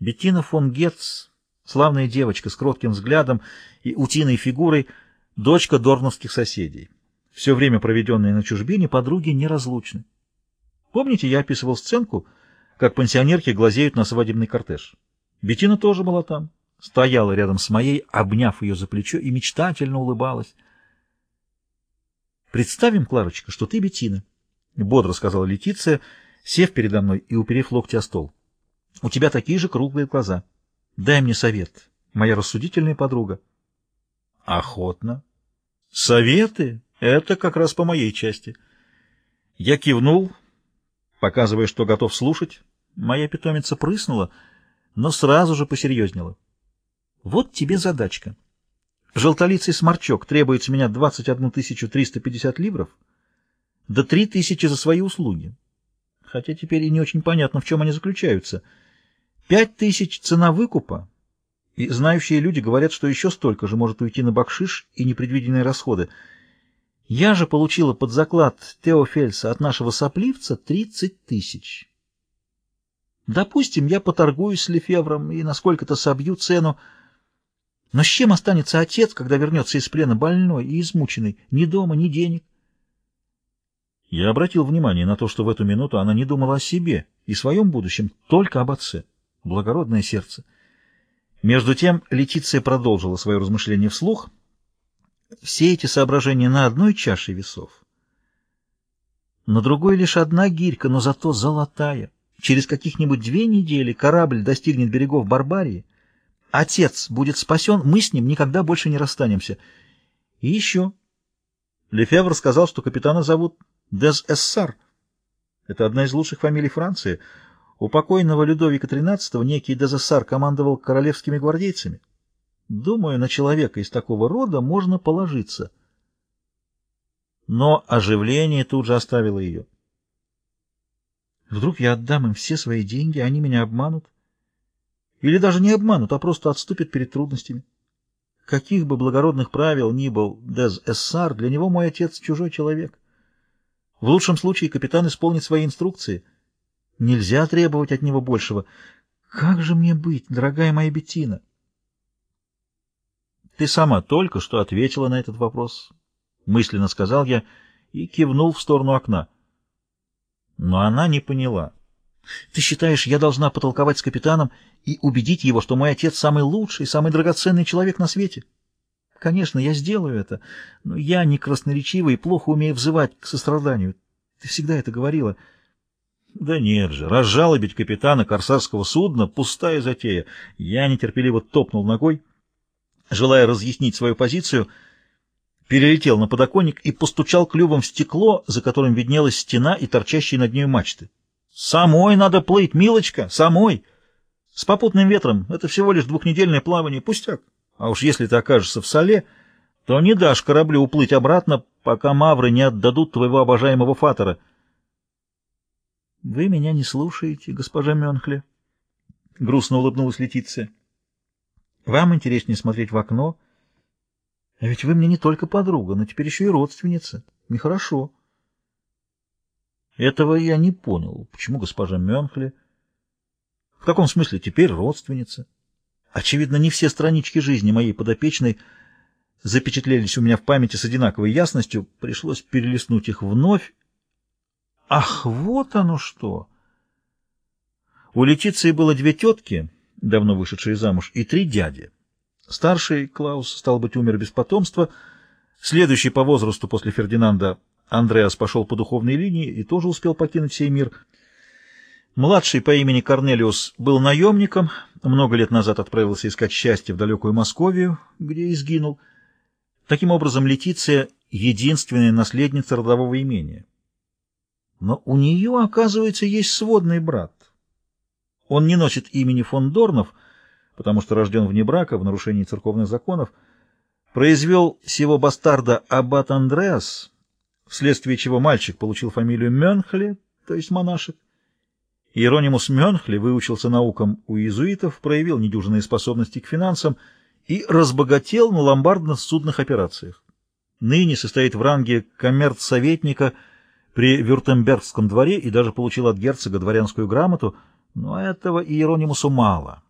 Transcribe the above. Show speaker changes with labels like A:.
A: Беттина фон Гетц, славная девочка с кротким взглядом и утиной фигурой, дочка дорновских соседей. Все время, проведенное на чужбине, подруги неразлучны. Помните, я описывал сценку, как пенсионерки глазеют на свадебный кортеж? Беттина тоже была там, стояла рядом с моей, обняв ее за плечо и мечтательно улыбалась. «Представим, Кларочка, что ты Беттина», — бодро сказала Летиция, сев передо мной и уперев локти о стол. «У тебя такие же круглые глаза. Дай мне совет, моя рассудительная подруга». «Охотно». «Советы? Это как раз по моей части». Я кивнул, показывая, что готов слушать. Моя питомица прыснула, но сразу же посерьезнела. «Вот тебе задачка». Желтолицый сморчок требует с меня 21 350 ливров, да 3 тысячи за свои услуги. Хотя теперь и не очень понятно, в чем они заключаются. 5 тысяч цена выкупа, и знающие люди говорят, что еще столько же может уйти на бакшиш и непредвиденные расходы. Я же получила под заклад Теофельса от нашего сопливца 30 тысяч. Допустим, я поторгуюсь с Лефевром и насколько-то собью цену, но с чем останется отец, когда вернется из плена больной и измученный? Ни дома, ни денег. Я обратил внимание на то, что в эту минуту она не думала о себе и своем будущем, только об отце. Благородное сердце. Между тем Летиция продолжила свое размышление вслух. Все эти соображения на одной чаше весов. На другой лишь одна гирька, но зато золотая. Через каких-нибудь две недели корабль достигнет берегов Барбарии, Отец будет спасен, мы с ним никогда больше не расстанемся. И еще. Лефевр сказал, что капитана зовут Дез Эссар. Это одна из лучших фамилий Франции. У покойного Людовика XIII некий Дез Эссар командовал королевскими гвардейцами. Думаю, на человека из такого рода можно положиться. Но оживление тут же оставило ее. Вдруг я отдам им все свои деньги, они меня обманут. Или даже не обманут, а просто отступят перед трудностями. Каких бы благородных правил ни был Дез Эссар, для него мой отец чужой человек. В лучшем случае капитан исполнит свои инструкции. Нельзя требовать от него большего. Как же мне быть, дорогая моя Беттина? Ты сама только что ответила на этот вопрос, — мысленно сказал я и кивнул в сторону окна. Но она не поняла. Ты считаешь, я должна потолковать с капитаном и убедить его, что мой отец самый лучший, самый драгоценный человек на свете? Конечно, я сделаю это, но я не красноречивый и плохо умею взывать к состраданию. Ты всегда это говорила. Да нет же, разжалобить капитана корсарского судна — пустая затея. Я нетерпеливо топнул ногой, желая разъяснить свою позицию, перелетел на подоконник и постучал клювом в стекло, за которым виднелась стена и торчащие над нею мачты. Самой надо плыть, милочка, самой. С попутным ветром это всего лишь двухнедельное плавание, пустяк. А уж если ты окажешься в соле, то не дашь кораблю уплыть обратно, пока мавры не отдадут твоего обожаемого фатора. — Вы меня не слушаете, госпожа Менхле? — грустно улыбнулась Летиция. — Вам интереснее смотреть в окно. А ведь вы мне не только подруга, но теперь еще и родственница. Нехорошо. — этого я не понял. Почему госпожа Мюнхли? В каком смысле теперь родственница? Очевидно, не все странички жизни моей подопечной запечатлелись у меня в памяти с одинаковой ясностью. Пришлось перелистнуть их вновь. Ах, вот оно что! У Летиции было две тетки, давно вышедшие замуж, и три дяди. Старший, Клаус, стал быть, умер без потомства. Следующий по возрасту после Фердинанда Андреас пошел по духовной линии и тоже успел покинуть сей мир. Младший по имени Корнелиус был наемником, много лет назад отправился искать счастье в далекую Московию, где и сгинул. Таким образом, Летиция — единственная наследница родового имения. Но у нее, оказывается, есть сводный брат. Он не носит имени фон Дорнов, потому что рожден вне брака, в нарушении церковных законов, произвел сего бастарда аббат Андреас — вследствие чего мальчик получил фамилию Мёнхле, то есть монашек. Иеронимус Мёнхле выучился наукам у иезуитов, проявил недюжинные способности к финансам и разбогател на ломбардно-судных операциях. Ныне состоит в ранге коммерц-советника при Вюртембергском дворе и даже получил от герцога дворянскую грамоту, но этого Иеронимусу мало.